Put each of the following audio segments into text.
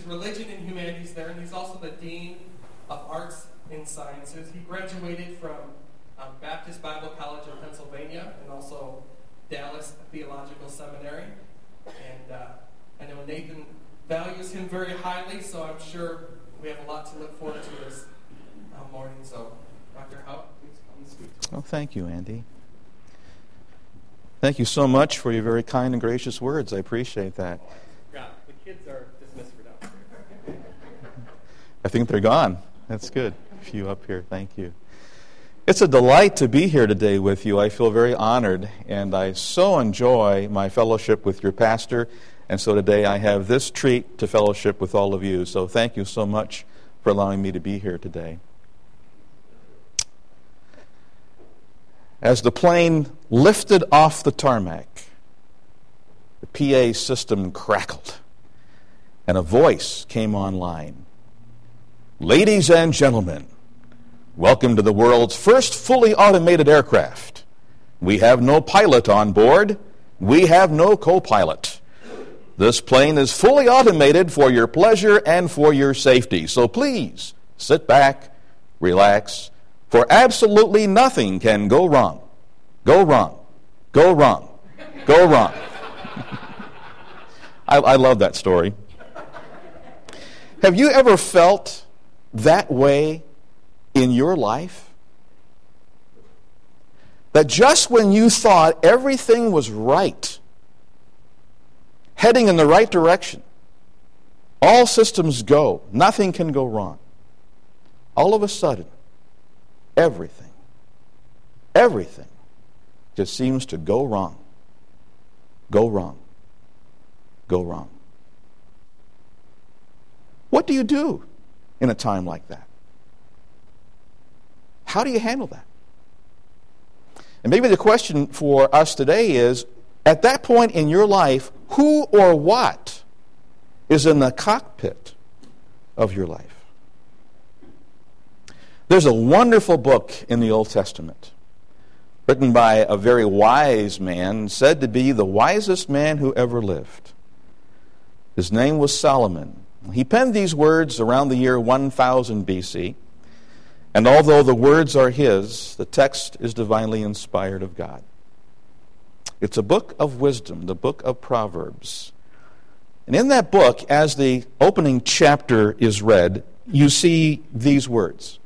teaches religion and humanities there, and he's also the dean of arts and sciences. He graduated from um, Baptist Bible College in Pennsylvania and also Dallas Theological Seminary. And uh, I know Nathan values him very highly, so I'm sure we have a lot to look forward to this uh, morning. So, Dr. Hauck, please come and speak to us. Well, thank you, Andy. Thank you so much for your very kind and gracious words. I appreciate that. Yeah, the kids are dismissed for downstairs. I think they're gone. That's good. A few up here. Thank you. It's a delight to be here today with you. I feel very honored, and I so enjoy my fellowship with your pastor. And so today I have this treat to fellowship with all of you. So thank you so much for allowing me to be here today. As the plane lifted off the tarmac, the PA system crackled, and a voice came online. Ladies and gentlemen, welcome to the world's first fully automated aircraft. We have no pilot on board. We have no co pilot. This plane is fully automated for your pleasure and for your safety. So please sit back, relax, for absolutely nothing can go wrong. Go wrong. Go wrong. Go wrong. I, I love that story. Have you ever felt that way in your life? That just when you thought everything was right, heading in the right direction, all systems go, nothing can go wrong. All of a sudden, everything, everything just seems to go wrong. Go wrong. Go wrong. What do you do in a time like that? How do you handle that? And maybe the question for us today is at that point in your life, who or what is in the cockpit of your life? There's a wonderful book in the Old Testament written by a very wise man, said to be the wisest man who ever lived. His name was Solomon. He penned these words around the year 1000 BC. And although the words are his, the text is divinely inspired of God. It's a book of wisdom, the book of Proverbs. And in that book, as the opening chapter is read, you see these words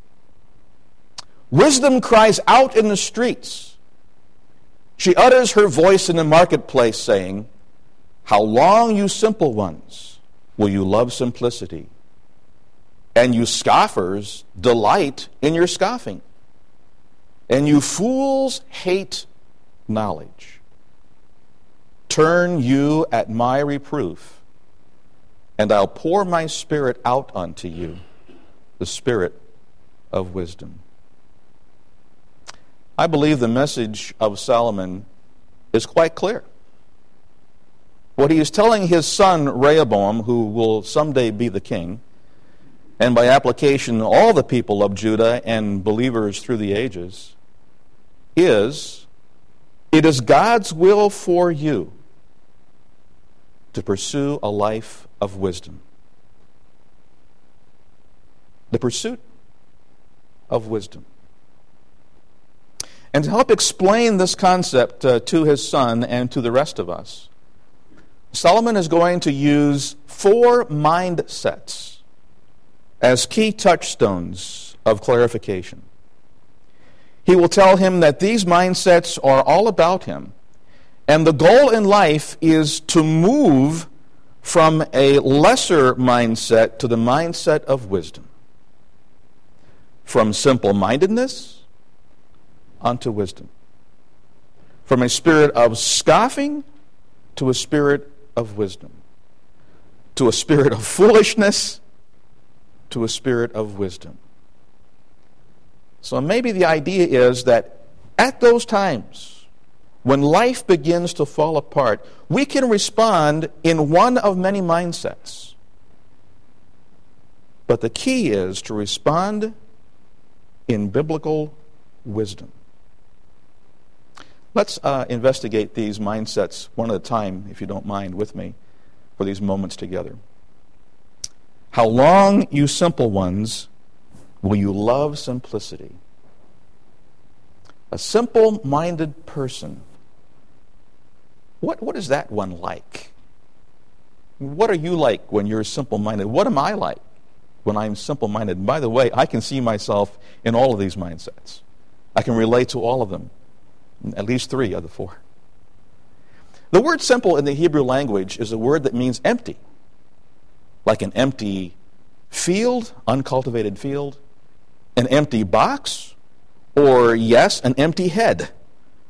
Wisdom cries out in the streets. She utters her voice in the marketplace, saying, How long, you simple ones, will you love simplicity? And you scoffers delight in your scoffing. And you fools hate knowledge. Turn you at my reproof, and I'll pour my spirit out unto you, the spirit of wisdom. I believe the message of Solomon is quite clear. What he is telling his son Rehoboam, who will someday be the king, and by application all the people of Judah and believers through the ages, is it is God's will for you to pursue a life of wisdom. The pursuit of wisdom. And to help explain this concept uh, to his son and to the rest of us, Solomon is going to use four mindsets as key touchstones of clarification. He will tell him that these mindsets are all about him, and the goal in life is to move from a lesser mindset to the mindset of wisdom, from simple mindedness unto wisdom. From a spirit of scoffing to a spirit of wisdom. To a spirit of foolishness to a spirit of wisdom. So maybe the idea is that at those times, when life begins to fall apart, we can respond in one of many mindsets. But the key is to respond in biblical wisdom. Let's uh, investigate these mindsets one at a time, if you don't mind, with me for these moments together. How long, you simple ones, will you love simplicity? A simple minded person. What, what is that one like? What are you like when you're simple minded? What am I like when I'm simple minded? By the way, I can see myself in all of these mindsets. I can relate to all of them, at least three of the four. The word simple in the Hebrew language is a word that means empty like an empty field, uncultivated field, an empty box, or, yes, an empty head,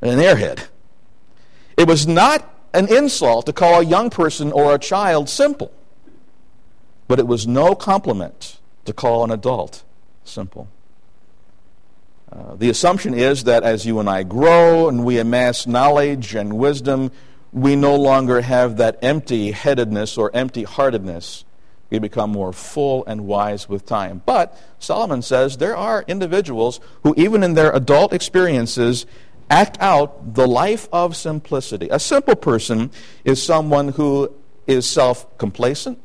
an airhead. It was not an insult to call a young person or a child simple, but it was no compliment to call an adult simple. Uh, the assumption is that as you and I grow and we amass knowledge and wisdom, we no longer have that empty headedness or empty heartedness we become more full and wise with time. But Solomon says there are individuals who, even in their adult experiences, act out the life of simplicity. A simple person is someone who is self complacent.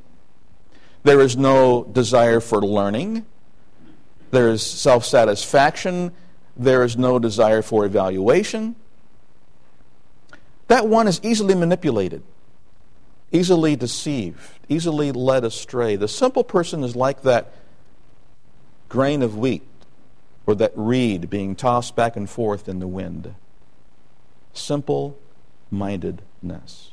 There is no desire for learning. There is self satisfaction. There is no desire for evaluation. That one is easily manipulated, easily deceived easily led astray. The simple person is like that grain of wheat or that reed being tossed back and forth in the wind. Simple mindedness.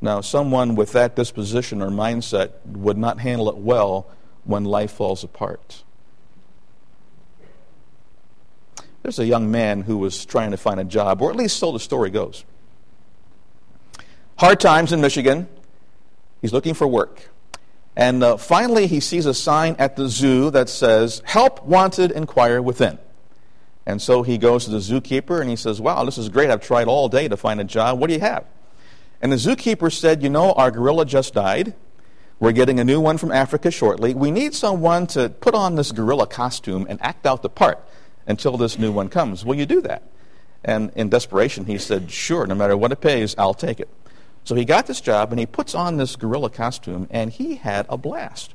Now, someone with that disposition or mindset would not handle it well when life falls apart. There's a young man who was trying to find a job, or at least so the story goes. Hard times in Michigan. He's looking for work. And uh, finally, he sees a sign at the zoo that says, Help wanted, inquire within. And so he goes to the zookeeper and he says, Wow, this is great. I've tried all day to find a job. What do you have? And the zookeeper said, You know, our gorilla just died. We're getting a new one from Africa shortly. We need someone to put on this gorilla costume and act out the part until this new one comes. Will you do that? And in desperation, he said, Sure, no matter what it pays, I'll take it. So he got this job and he puts on this gorilla costume and he had a blast.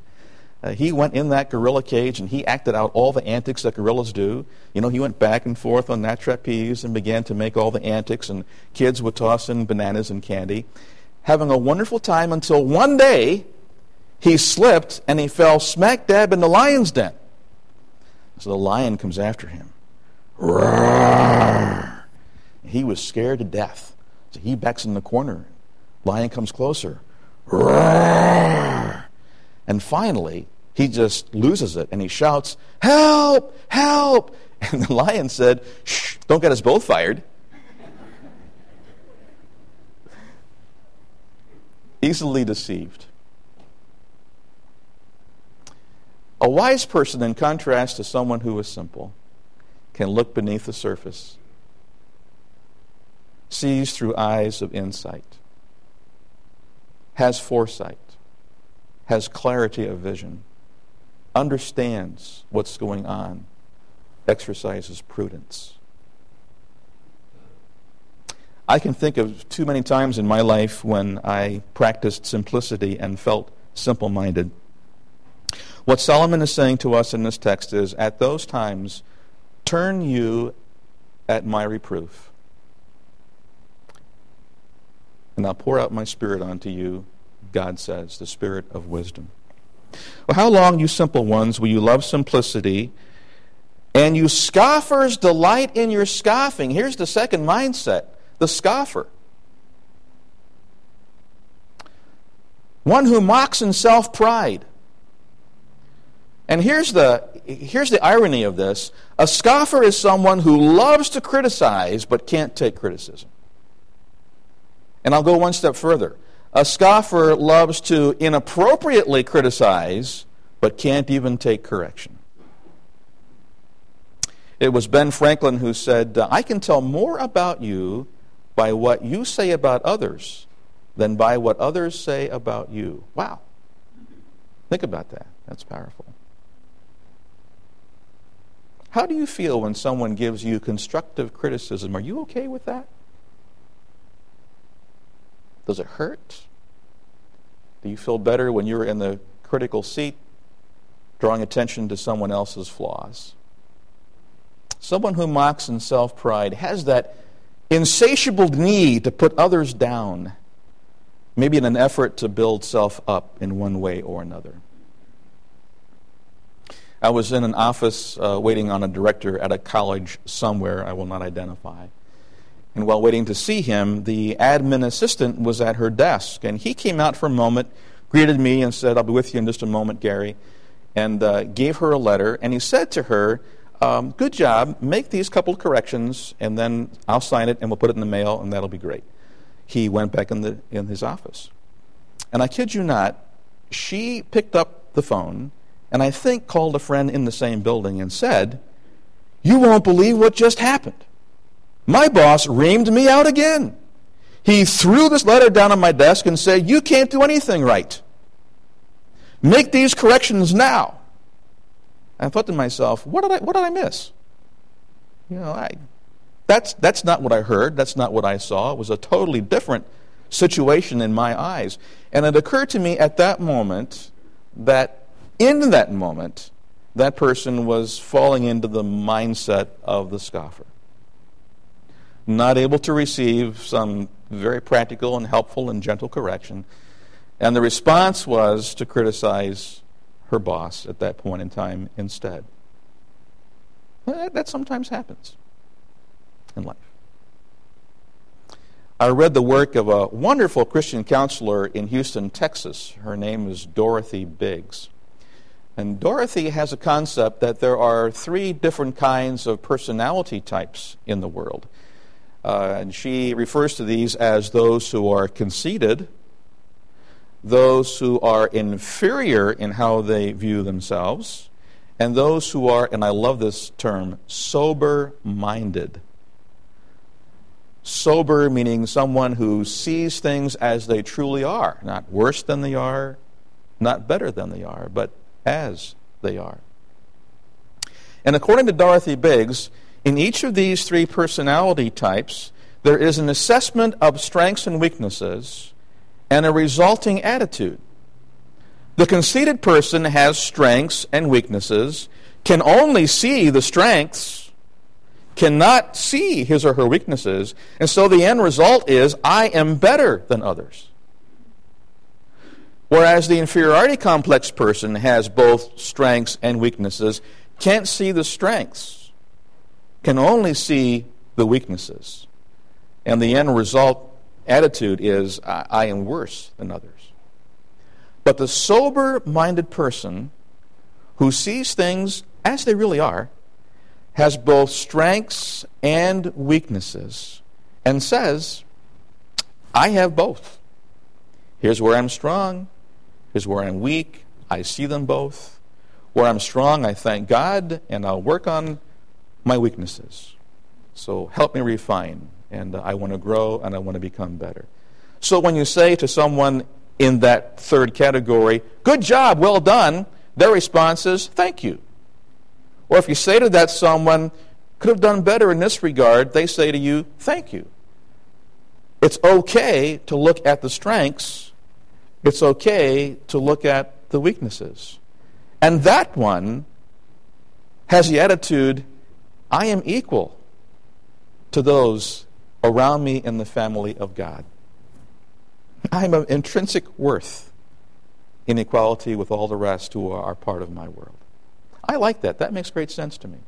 Uh, he went in that gorilla cage and he acted out all the antics that gorillas do. You know, he went back and forth on that trapeze and began to make all the antics, and kids would toss in bananas and candy, having a wonderful time until one day he slipped and he fell smack dab in the lion's den. So the lion comes after him. Roar! He was scared to death. So he backs in the corner Lion comes closer. Roar! And finally, he just loses it and he shouts, Help! Help! And the lion said, Shh, don't get us both fired. Easily deceived. A wise person, in contrast to someone who is simple, can look beneath the surface, sees through eyes of insight has foresight, has clarity of vision, understands what's going on, exercises prudence. I can think of too many times in my life when I practiced simplicity and felt simple minded. What Solomon is saying to us in this text is at those times, turn you at my reproof and I'll pour out my spirit onto you, God says, the spirit of wisdom. Well, how long, you simple ones, will you love simplicity? And you scoffers delight in your scoffing. Here's the second mindset the scoffer. One who mocks in self pride. And here's the, here's the irony of this a scoffer is someone who loves to criticize but can't take criticism. And I'll go one step further. A scoffer loves to inappropriately criticize, but can't even take correction. It was Ben Franklin who said, uh, I can tell more about you by what you say about others than by what others say about you. Wow. Think about that. That's powerful. How do you feel when someone gives you constructive criticism? Are you okay with that? Does it hurt? Do you feel better when you're in the critical seat, drawing attention to someone else's flaws. Someone who mocks in self pride has that insatiable need to put others down, maybe in an effort to build self up in one way or another. I was in an office uh, waiting on a director at a college somewhere I will not identify. And while waiting to see him, the admin assistant was at her desk. And he came out for a moment, greeted me, and said, I'll be with you in just a moment, Gary. And uh, gave her a letter. And he said to her, um, Good job, make these couple corrections, and then I'll sign it and we'll put it in the mail, and that'll be great. He went back in, the, in his office. And I kid you not, she picked up the phone and I think called a friend in the same building and said, You won't believe what just happened. My boss reamed me out again. He threw this letter down on my desk and said, You can't do anything right. Make these corrections now. I thought to myself, what did I, what did I miss? You know, I, that's, that's not what I heard. That's not what I saw. It was a totally different situation in my eyes. And it occurred to me at that moment that in that moment, that person was falling into the mindset of the scoffer. Not able to receive some very practical and helpful and gentle correction. And the response was to criticize her boss at that point in time instead. That sometimes happens in life. I read the work of a wonderful Christian counselor in Houston, Texas. Her name is Dorothy Biggs. And Dorothy has a concept that there are three different kinds of personality types in the world. Uh, and she refers to these as those who are conceited, those who are inferior in how they view themselves, and those who are, and I love this term, sober minded. Sober meaning someone who sees things as they truly are, not worse than they are, not better than they are, but as they are. And according to Dorothy Biggs, in each of these three personality types, there is an assessment of strengths and weaknesses and a resulting attitude. The conceited person has strengths and weaknesses, can only see the strengths, cannot see his or her weaknesses, and so the end result is I am better than others. Whereas the inferiority complex person has both strengths and weaknesses, can't see the strengths, can only see the weaknesses. And the end result attitude is I, I am worse than others. But the sober minded person who sees things as they really are has both strengths and weaknesses and says, I have both. Here's where I'm strong. Is where I'm weak, I see them both. Where I'm strong, I thank God, and I'll work on my weaknesses. So help me refine, and I want to grow and I want to become better. So when you say to someone in that third category, good job, well done, their response is, thank you. Or if you say to that someone, could have done better in this regard, they say to you, thank you. It's okay to look at the strengths it's okay to look at the weaknesses. And that one has the attitude I am equal to those around me in the family of God. I'm of intrinsic worth in equality with all the rest who are part of my world. I like that. That makes great sense to me.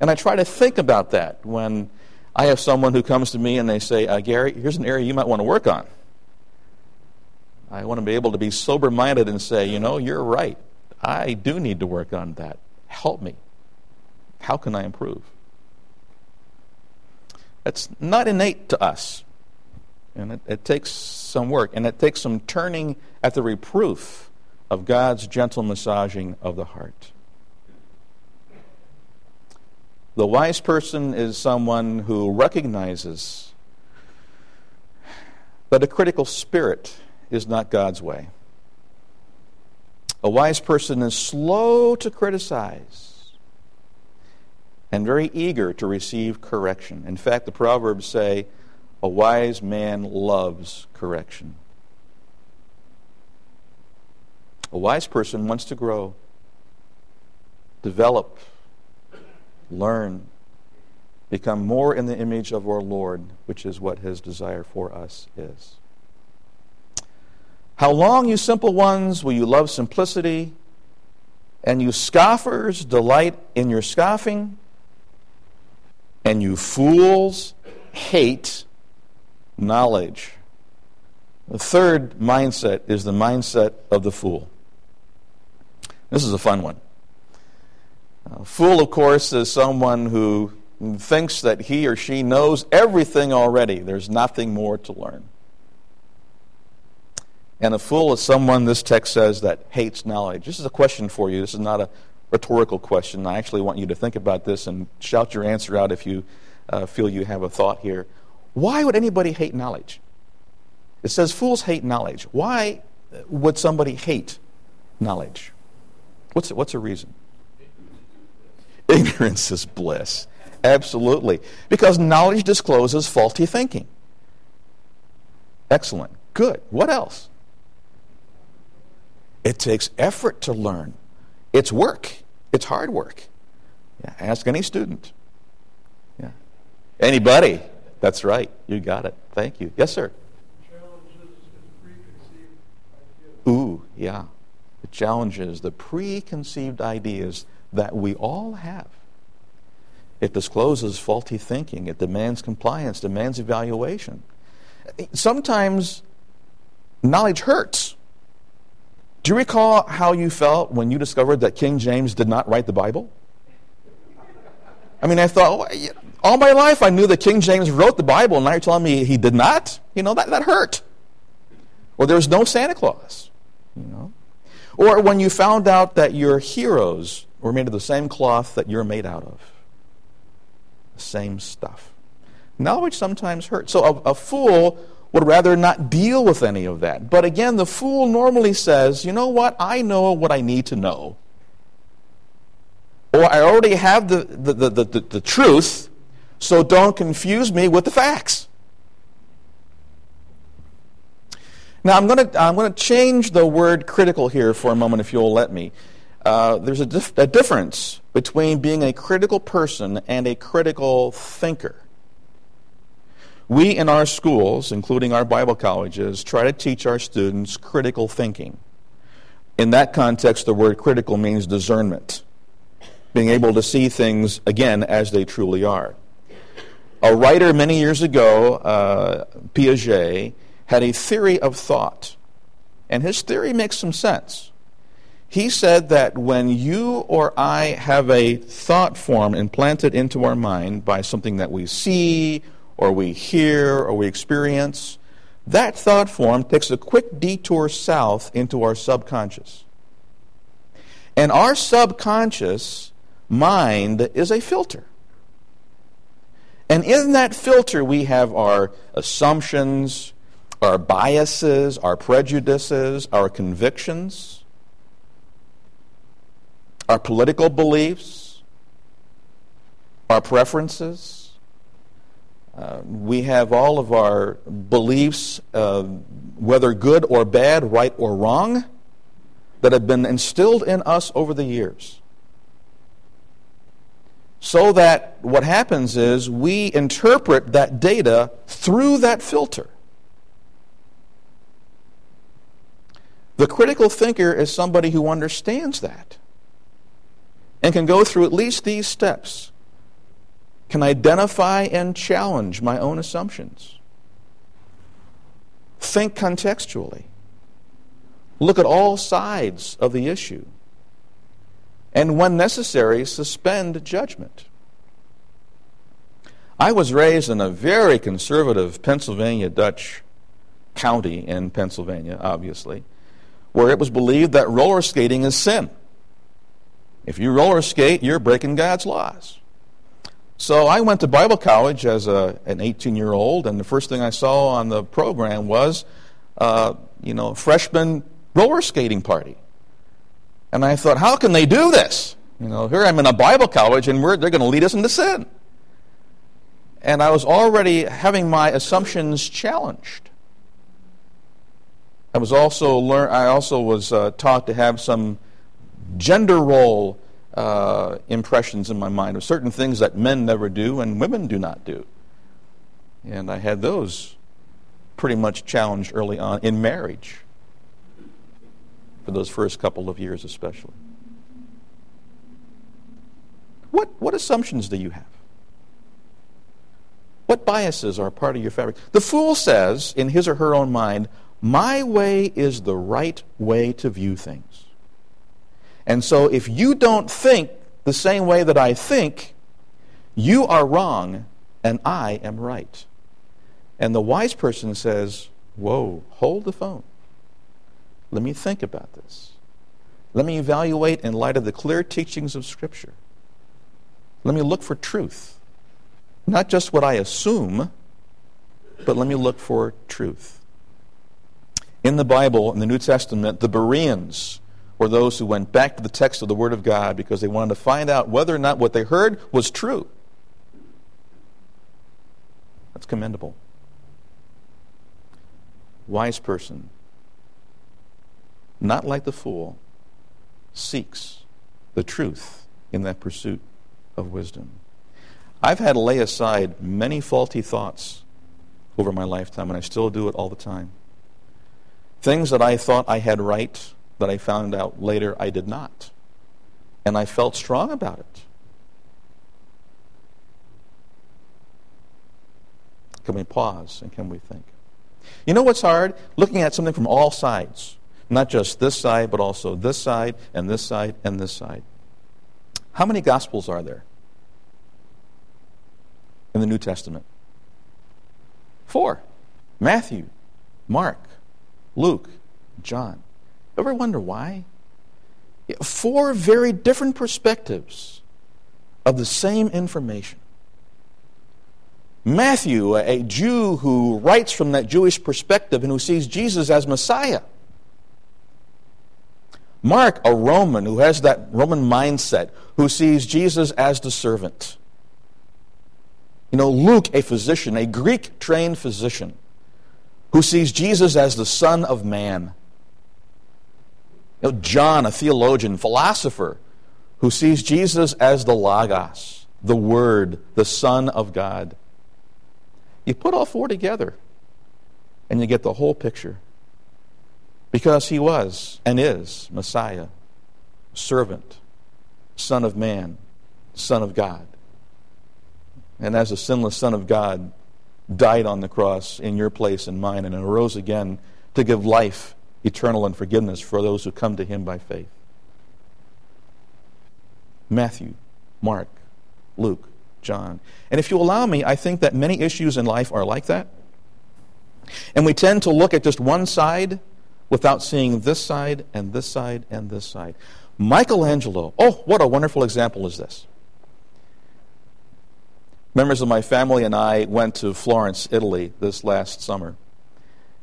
And I try to think about that when I have someone who comes to me and they say, uh, Gary, here's an area you might want to work on. I want to be able to be sober minded and say, you know, you're right. I do need to work on that. Help me. How can I improve? That's not innate to us. And it, it, takes some work, and it takes some turning at the reproof of God's gentle massaging of the heart. The wise person is someone who recognizes that a critical spirit is not God's way. A wise person is slow to criticize and very eager to receive correction. In fact, the Proverbs say, a wise man loves correction. A wise person wants to grow, develop, learn, become more in the image of our Lord, which is what his desire for us is. How long, you simple ones, will you love simplicity? And you scoffers delight in your scoffing? And you fools hate knowledge. The third mindset is the mindset of the fool. This is a fun one. A fool, of course, is someone who thinks that he or she knows everything already. There's nothing more to learn. And a fool is someone, this text says, that hates knowledge. This is a question for you. This is not a rhetorical question. I actually want you to think about this and shout your answer out if you uh, feel you have a thought here. Why would anybody hate knowledge? It says fools hate knowledge. Why would somebody hate knowledge? What's, what's a reason? Ignorance is bliss. Absolutely. Because knowledge discloses faulty thinking. Excellent. Good. What else? It takes effort to learn. It's work. It's hard work. Yeah, ask any student. Yeah. Anybody. That's right. You got it. Thank you. Yes, sir. Ooh, yeah. The challenges the preconceived ideas that we all have. It discloses faulty thinking. It demands compliance, demands evaluation. Sometimes knowledge hurts. Do you recall how you felt when you discovered that King James did not write the Bible? I mean, I thought, all my life I knew that King James wrote the Bible, and now you're telling me he did not? You know, that, that hurt. Or there was no Santa Claus, you know? Or when you found out that your heroes were made of the same cloth that you're made out of. The same stuff. Knowledge sometimes hurts. So a, a fool would rather not deal with any of that. But again, the fool normally says, you know what? I know what I need to know. Or I already have the, the, the, the, the truth, so don't confuse me with the facts. Now, I'm going to I'm to change the word critical here for a moment, if you'll let me. Uh, there's a, dif- a difference between being a critical person and a critical thinker. We in our schools, including our Bible colleges, try to teach our students critical thinking. In that context, the word critical means discernment, being able to see things, again, as they truly are. A writer many years ago, uh, Piaget, had a theory of thought, and his theory makes some sense. He said that when you or I have a thought form implanted into our mind by something that we see or we hear or we experience, that thought form takes a quick detour south into our subconscious. And our subconscious mind is a filter. And in that filter, we have our assumptions, our biases, our prejudices, our convictions, our political beliefs, our preferences uh, we have all of our beliefs, uh, whether good or bad, right or wrong, that have been instilled in us over the years. So that what happens is we interpret that data through that filter. The critical thinker is somebody who understands that and can go through at least these steps can identify and challenge my own assumptions. Think contextually. Look at all sides of the issue. And when necessary, suspend judgment. I was raised in a very conservative Pennsylvania Dutch county in Pennsylvania, obviously, where it was believed that roller skating is sin. If you roller skate, you're breaking God's laws. So I went to Bible college as a, an 18 year old, and the first thing I saw on the program was, uh, you know, freshman roller skating party. And I thought, how can they do this? You know, here I'm in a Bible college, and they're going to lead us into sin. And I was already having my assumptions challenged. I was also learn. I also was uh, taught to have some gender role uh, impressions in my mind of certain things that men never do and women do not do, and I had those pretty much challenged early on in marriage. For those first couple of years, especially. What what assumptions do you have? What biases are part of your fabric? The fool says, in his or her own mind, my way is the right way to view things. And so if you don't think the same way that I think, you are wrong and I am right. And the wise person says, Whoa, hold the phone. Let me think about this. Let me evaluate in light of the clear teachings of Scripture. Let me look for truth. Not just what I assume, but let me look for truth. In the Bible, in the New Testament, the Bereans were those who went back to the text of the Word of God because they wanted to find out whether or not what they heard was true. That's commendable. Wise person, not like the fool, seeks the truth in that pursuit of wisdom. I've had to lay aside many faulty thoughts over my lifetime, and I still do it all the time. Things that I thought I had right that I found out later I did not. And I felt strong about it. Can we pause and can we think? You know what's hard? Looking at something from all sides. Not just this side, but also this side, and this side, and this side. How many Gospels are there? in the New Testament? Four Matthew, Mark, Luke, John. Ever wonder why? Four very different perspectives of the same information. Matthew, a Jew who writes from that Jewish perspective and who sees Jesus as Messiah. Mark, a Roman who has that Roman mindset, who sees Jesus as the servant. You know, Luke, a physician, a Greek trained physician, who sees Jesus as the Son of Man. You know, John, a theologian, philosopher, who sees Jesus as the Logos, the Word, the Son of God. You put all four together, and you get the whole picture. Because he was and is Messiah, servant, Son of Man, Son of God and as a sinless Son of God, died on the cross in your place and mine and arose again to give life, eternal, and forgiveness for those who come to him by faith. Matthew, Mark, Luke, John. And if you allow me, I think that many issues in life are like that. And we tend to look at just one side without seeing this side and this side and this side. Michelangelo, oh, what a wonderful example is this members of my family and I went to Florence, Italy this last summer.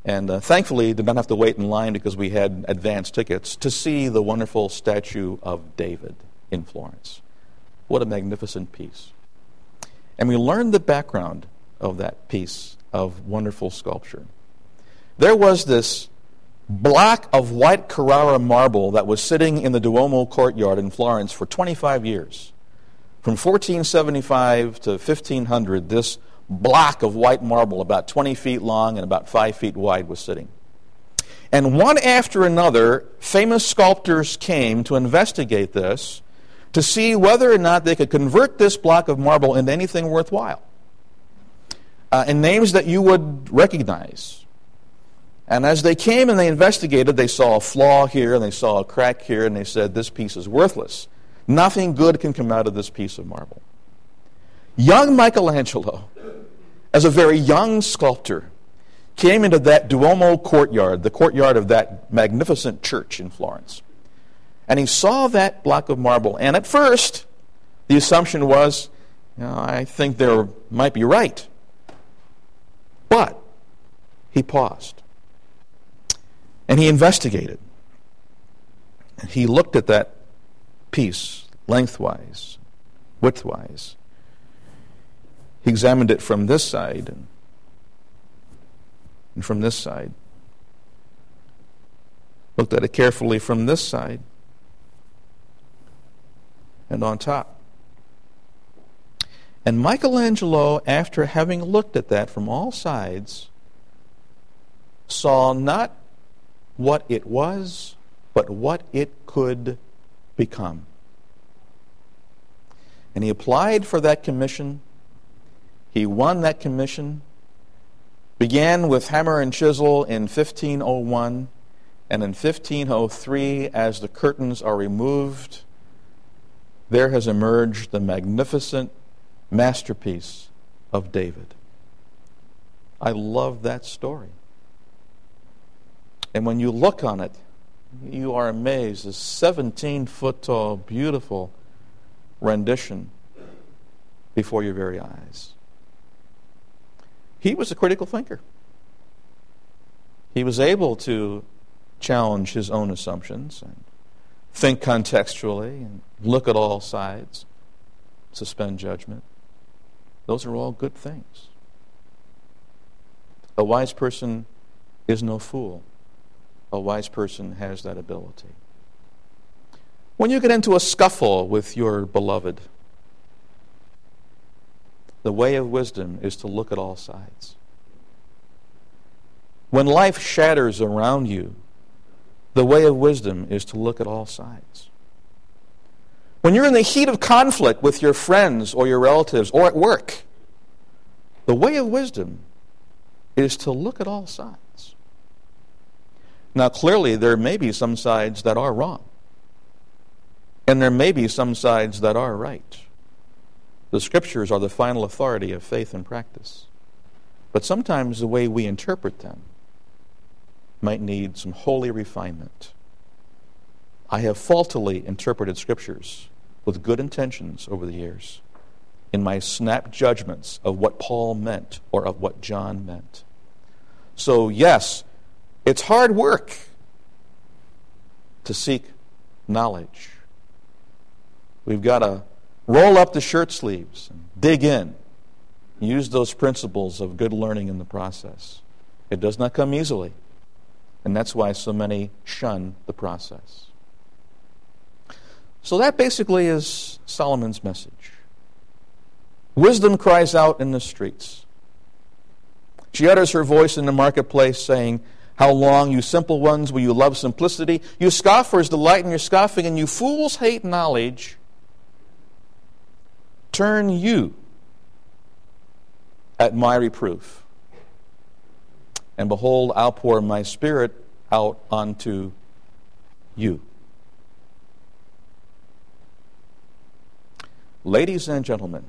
And uh, thankfully, did not have to wait in line because we had advance tickets to see the wonderful statue of David in Florence. What a magnificent piece. And we learned the background of that piece of wonderful sculpture. There was this block of white Carrara marble that was sitting in the Duomo courtyard in Florence for 25 years. From 1475 to 1500, this block of white marble, about 20 feet long and about 5 feet wide, was sitting. And one after another, famous sculptors came to investigate this to see whether or not they could convert this block of marble into anything worthwhile. Uh, and names that you would recognize. And as they came and they investigated, they saw a flaw here and they saw a crack here, and they said, This piece is worthless. Nothing good can come out of this piece of marble. Young Michelangelo, as a very young sculptor, came into that Duomo courtyard, the courtyard of that magnificent church in Florence. And he saw that block of marble. And at first, the assumption was, you know, I think they might be right. But he paused. And he investigated. And He looked at that piece, lengthwise, widthwise. He examined it from this side and, from this side. Looked at it carefully from this side and on top. And Michelangelo, after having looked at that from all sides, saw not what it was, but what it could become. And he applied for that commission. He won that commission. Began with hammer and chisel in 1501. And in 1503, as the curtains are removed, there has emerged the magnificent masterpiece of David. I love that story. And when you look on it, you are amazed. A 17 foot tall, beautiful rendition before your very eyes. He was a critical thinker. He was able to challenge his own assumptions and think contextually and look at all sides, suspend judgment. Those are all good things. A wise person is no fool. A wise person has that ability. When you get into a scuffle with your beloved, the way of wisdom is to look at all sides. When life shatters around you, the way of wisdom is to look at all sides. When you're in the heat of conflict with your friends or your relatives or at work, the way of wisdom is to look at all sides. Now, clearly, there may be some sides that are wrong, and there may be some sides that are right. The scriptures are the final authority of faith and practice. But sometimes the way we interpret them might need some holy refinement. I have faultily interpreted scriptures with good intentions over the years in my snap judgments of what Paul meant or of what John meant. So, yes, it's hard work to seek knowledge. We've got to roll up the shirt sleeves and dig in. Use those principles of good learning in the process. It does not come easily. And that's why so many shun the process. So that basically is Solomon's message. Wisdom cries out in the streets. She utters her voice in the marketplace, saying, How long, you simple ones, will you love simplicity? You scoffers delight in your scoffing, and you fools hate knowledge. Turn you at my reproof. And behold, I'll pour my spirit out unto you. Ladies and gentlemen,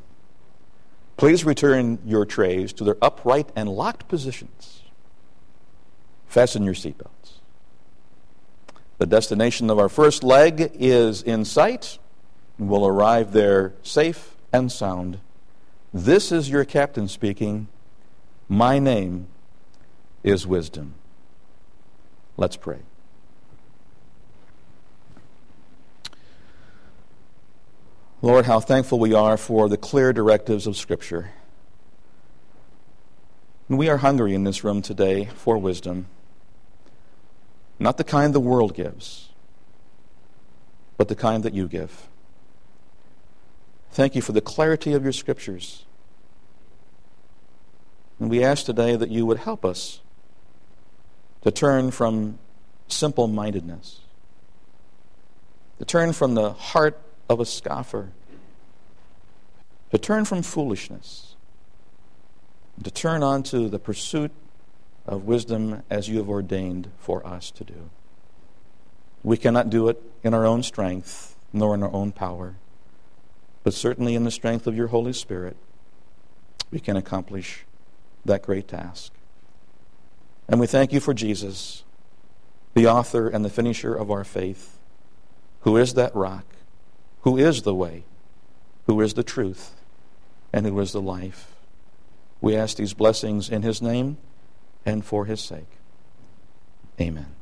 please return your trays to their upright and locked positions. Fasten your seatbelts. The destination of our first leg is in sight. We'll arrive there safe and sound. This is your captain speaking. My name is wisdom. Let's pray. Lord, how thankful we are for the clear directives of Scripture. And we are hungry in this room today for wisdom, not the kind the world gives, but the kind that you give. Thank you for the clarity of your Scriptures. And we ask today that you would help us to turn from simple mindedness, to turn from the heart of a scoffer, to turn from foolishness, to turn onto the pursuit of wisdom as you have ordained for us to do. We cannot do it in our own strength, nor in our own power, but certainly in the strength of your Holy Spirit, we can accomplish that great task. And we thank you for Jesus, the author and the finisher of our faith, who is that rock, who is the way, who is the truth, and who is the life. We ask these blessings in his name and for his sake. Amen.